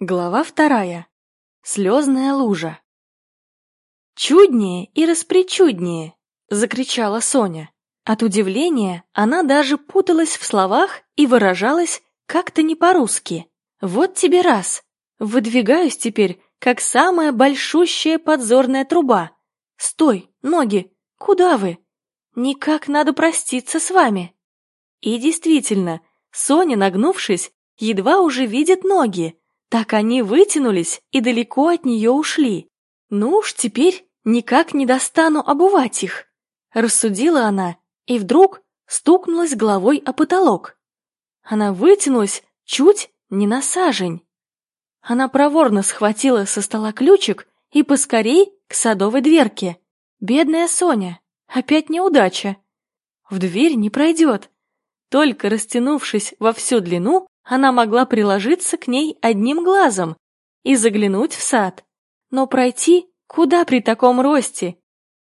Глава вторая. Слезная лужа. «Чуднее и распричуднее!» — закричала Соня. От удивления она даже путалась в словах и выражалась как-то не по-русски. «Вот тебе раз! Выдвигаюсь теперь, как самая большущая подзорная труба. Стой, ноги! Куда вы? Никак надо проститься с вами!» И действительно, Соня, нагнувшись, едва уже видит ноги, так они вытянулись и далеко от нее ушли. Ну уж теперь никак не достану обувать их. Рассудила она и вдруг стукнулась головой о потолок. Она вытянулась чуть не на сажень. Она проворно схватила со стола ключик и поскорей к садовой дверке. Бедная Соня, опять неудача. В дверь не пройдет. Только растянувшись во всю длину, она могла приложиться к ней одним глазом и заглянуть в сад. Но пройти куда при таком росте?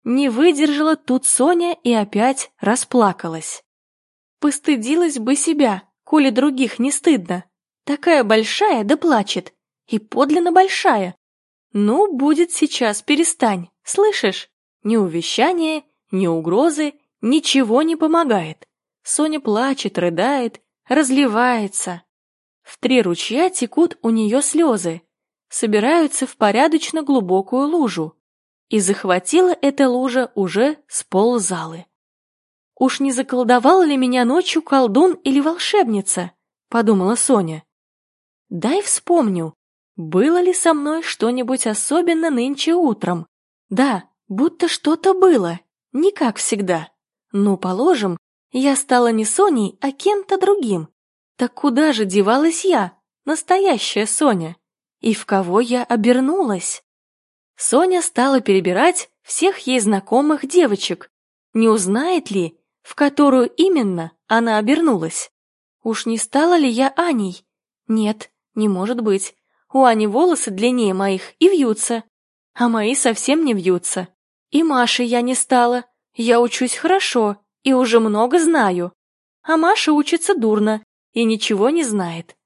Не выдержала тут Соня и опять расплакалась. Постыдилась бы себя, коли других не стыдно. Такая большая да плачет, и подлинно большая. Ну, будет сейчас, перестань, слышишь? Ни увещания, ни угрозы, ничего не помогает. Соня плачет, рыдает, разливается. В три ручья текут у нее слезы, собираются в порядочно глубокую лужу. И захватила эта лужа уже с ползалы. «Уж не заколдовал ли меня ночью колдун или волшебница?» — подумала Соня. «Дай вспомню, было ли со мной что-нибудь особенно нынче утром? Да, будто что-то было, не как всегда. Ну, положим, я стала не Соней, а кем-то другим. Так куда же девалась я, настоящая Соня? И в кого я обернулась? Соня стала перебирать всех ей знакомых девочек. Не узнает ли, в которую именно она обернулась? Уж не стала ли я Аней? Нет, не может быть. У Ани волосы длиннее моих и вьются, а мои совсем не вьются. И Машей я не стала. Я учусь хорошо и уже много знаю. А Маша учится дурно и ничего не знает.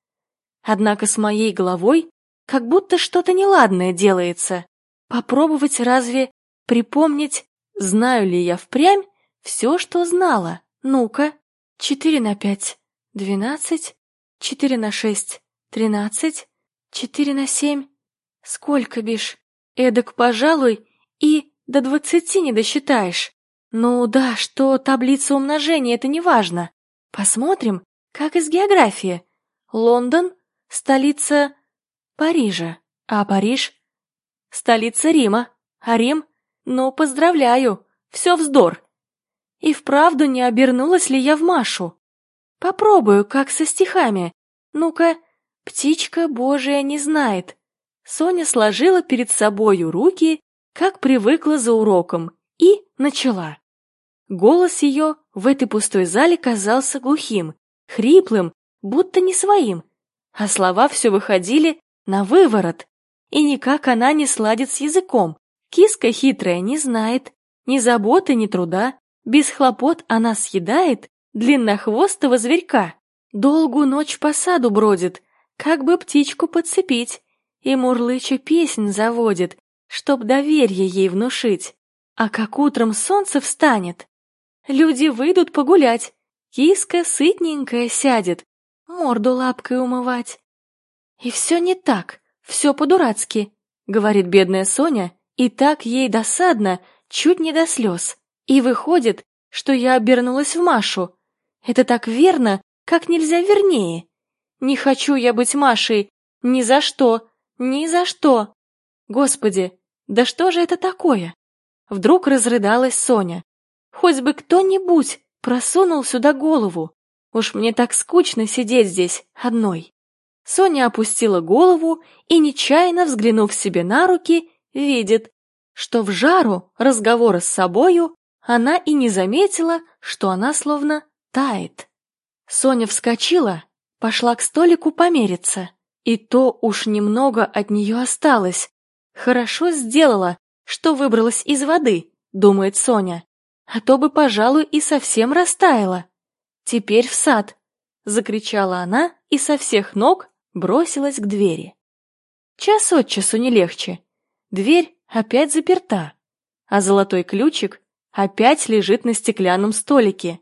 Однако с моей головой как будто что-то неладное делается. Попробовать разве припомнить, знаю ли я впрямь все, что знала? Ну-ка. Четыре на пять. Двенадцать. Четыре на шесть. Тринадцать. Четыре на семь. Сколько, бишь? Эдак, пожалуй, и до двадцати не досчитаешь. Ну да, что таблица умножения, это не важно. Посмотрим, как из географии. Лондон — столица Парижа, а Париж — столица Рима, а Рим — ну, поздравляю, все вздор. И вправду не обернулась ли я в Машу? Попробую, как со стихами. Ну-ка, птичка божия не знает. Соня сложила перед собою руки, как привыкла за уроком, и начала. Голос ее в этой пустой зале казался глухим, хриплым, будто не своим, а слова все выходили на выворот, и никак она не сладит с языком. Киска хитрая не знает ни заботы, ни труда, без хлопот она съедает длиннохвостого зверька, долгую ночь по саду бродит, как бы птичку подцепить, и мурлыча песнь заводит, чтоб доверие ей внушить. А как утром солнце встанет, люди выйдут погулять, Киска сытненькая сядет, морду лапкой умывать. И все не так, все по-дурацки, говорит бедная Соня, и так ей досадно, чуть не до слез. И выходит, что я обернулась в Машу. Это так верно, как нельзя вернее. Не хочу я быть Машей, ни за что, ни за что. Господи, да что же это такое? Вдруг разрыдалась Соня. Хоть бы кто-нибудь просунул сюда голову. Уж мне так скучно сидеть здесь одной. Соня опустила голову и, нечаянно взглянув себе на руки, видит, что в жару разговора с собою она и не заметила, что она словно тает. Соня вскочила, пошла к столику помериться, и то уж немного от нее осталось. Хорошо сделала, что выбралась из воды, думает Соня а то бы, пожалуй, и совсем растаяла. Теперь в сад, — закричала она и со всех ног бросилась к двери. час от часу не легче. Дверь опять заперта, а золотой ключик опять лежит на стеклянном столике.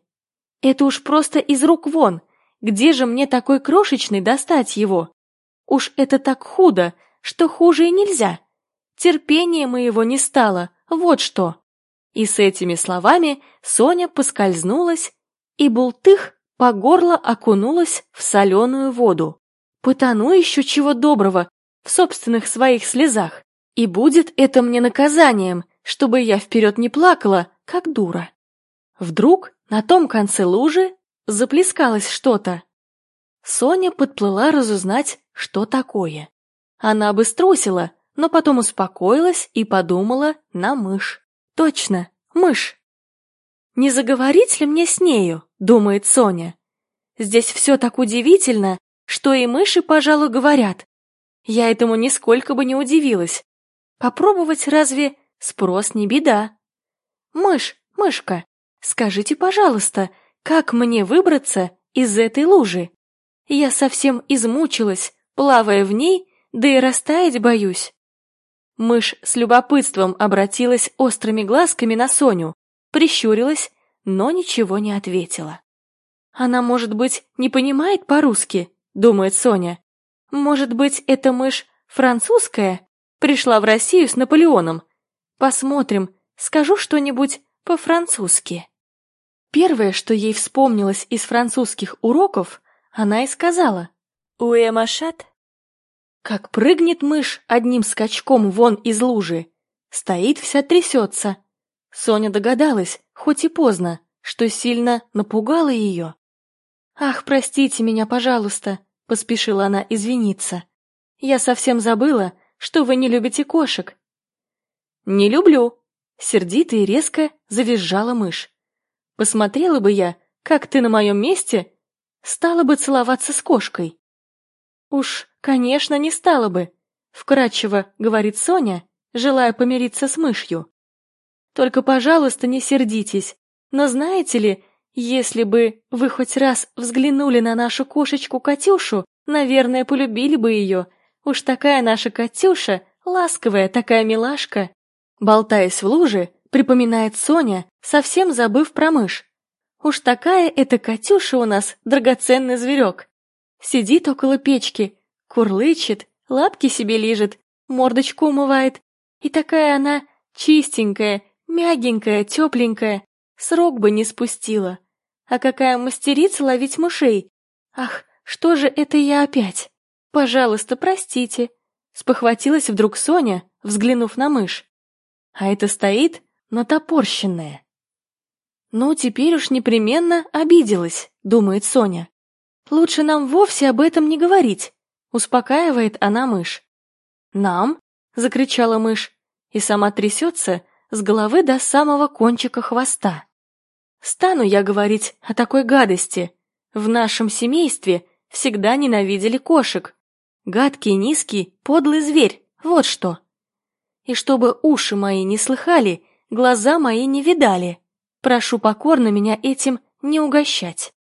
Это уж просто из рук вон. Где же мне такой крошечный достать его? Уж это так худо, что хуже и нельзя. Терпение моего не стало, вот что. И с этими словами Соня поскользнулась, и бултых по горло окунулась в соленую воду. Потону еще чего доброго в собственных своих слезах. И будет это мне наказанием, чтобы я вперед не плакала, как дура. Вдруг на том конце лужи заплескалось что-то. Соня подплыла разузнать, что такое. Она бы струсила, но потом успокоилась и подумала на мышь. Точно, мышь. Не заговорить ли мне с нею, думает Соня. Здесь все так удивительно, что и мыши, пожалуй, говорят. Я этому нисколько бы не удивилась. Попробовать разве спрос не беда? Мышь, мышка, Скажите, пожалуйста, как мне выбраться из этой лужи? Я совсем измучилась, плавая в ней, да и растаять боюсь. Мышь с любопытством обратилась острыми глазками на Соню, прищурилась, но ничего не ответила. «Она, может быть, не понимает по-русски?» — думает Соня. «Может быть, эта мышь французская? Пришла в Россию с Наполеоном. Посмотрим, скажу что-нибудь по-французски». Первое, что ей вспомнилось из французских уроков, она и сказала «Уэ машат?» Как прыгнет мышь одним скачком вон из лужи. Стоит вся трясется. Соня догадалась, хоть и поздно, что сильно напугала ее. «Ах, простите меня, пожалуйста», — поспешила она извиниться. «Я совсем забыла, что вы не любите кошек». «Не люблю», — сердито и резко завизжала мышь. Посмотрела бы я, как ты на моем месте, стала бы целоваться с кошкой. Уж, конечно, не стала бы, вкратчиво говорит Соня, желая помириться с мышью. Только, пожалуйста, не сердитесь, но знаете ли, если бы вы хоть раз взглянули на нашу кошечку Катюшу, наверное, полюбили бы ее. Уж такая наша Катюша, ласковая такая милашка. Болтаясь в луже, припоминает Соня, совсем забыв про мышь. Уж такая эта Катюша у нас, драгоценный зверек. Сидит около печки, курлычет, лапки себе лижет, мордочку умывает. И такая она чистенькая, мягенькая, тепленькая, срок бы не спустила. А какая мастерица ловить мышей! Ах, что же это я опять? Пожалуйста, простите. Спохватилась вдруг Соня, взглянув на мышь. А это стоит натопорщенная. «Ну, теперь уж непременно обиделась», — думает Соня. «Лучше нам вовсе об этом не говорить», — успокаивает она мышь. «Нам?» — закричала мышь, и сама трясется с головы до самого кончика хвоста. «Стану я говорить о такой гадости. В нашем семействе всегда ненавидели кошек. Гадкий, низкий, подлый зверь, вот что. И чтобы уши мои не слыхали, глаза мои не видали. Прошу покорно меня этим не угощать.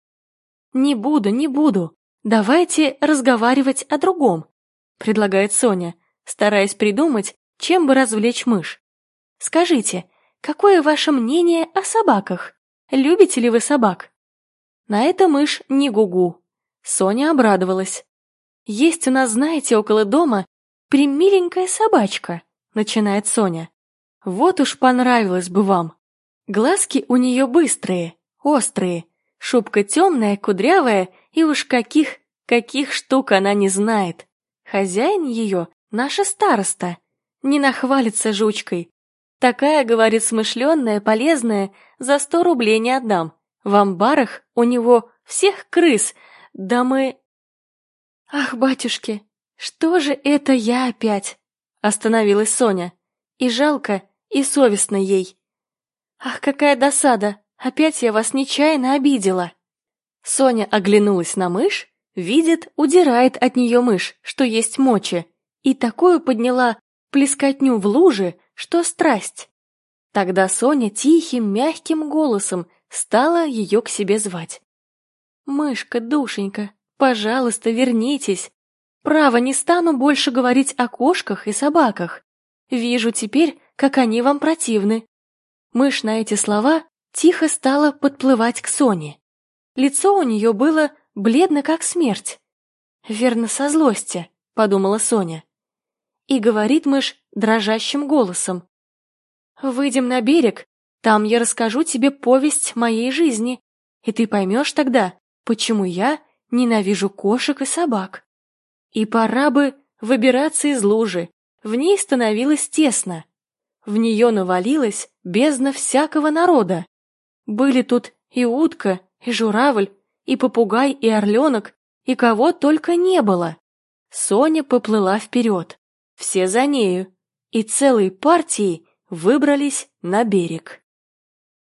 Не буду, не буду. Давайте разговаривать о другом, предлагает Соня, стараясь придумать, чем бы развлечь мышь. Скажите, какое ваше мнение о собаках? Любите ли вы собак? На это мышь не гугу. Соня обрадовалась. Есть у нас, знаете, около дома примиленькая собачка, начинает Соня. Вот уж понравилось бы вам. Глазки у нее быстрые, острые, шубка темная, кудрявая, и уж каких, каких штук она не знает. Хозяин ее — наша староста. Не нахвалится жучкой. Такая, говорит, смышленная, полезная, за сто рублей не отдам. В амбарах у него всех крыс, да мы... Ах, батюшки, что же это я опять? Остановилась Соня. И жалко, и совестно ей. «Ах, какая досада! Опять я вас нечаянно обидела!» Соня оглянулась на мышь, видит, удирает от нее мышь, что есть мочи, и такую подняла плескотню в луже, что страсть. Тогда Соня тихим, мягким голосом стала ее к себе звать. «Мышка, душенька, пожалуйста, вернитесь. Право, не стану больше говорить о кошках и собаках. Вижу теперь, как они вам противны. Мышь на эти слова тихо стала подплывать к Соне. Лицо у нее было бледно, как смерть. «Верно, со злости», — подумала Соня. И говорит мышь дрожащим голосом. «Выйдем на берег, там я расскажу тебе повесть моей жизни, и ты поймешь тогда, почему я ненавижу кошек и собак. И пора бы выбираться из лужи, в ней становилось тесно. В нее навалилась бездна всякого народа. Были тут и утка, и журавль, и попугай, и орленок, и кого только не было. Соня поплыла вперед, все за нею, и целой партией выбрались на берег.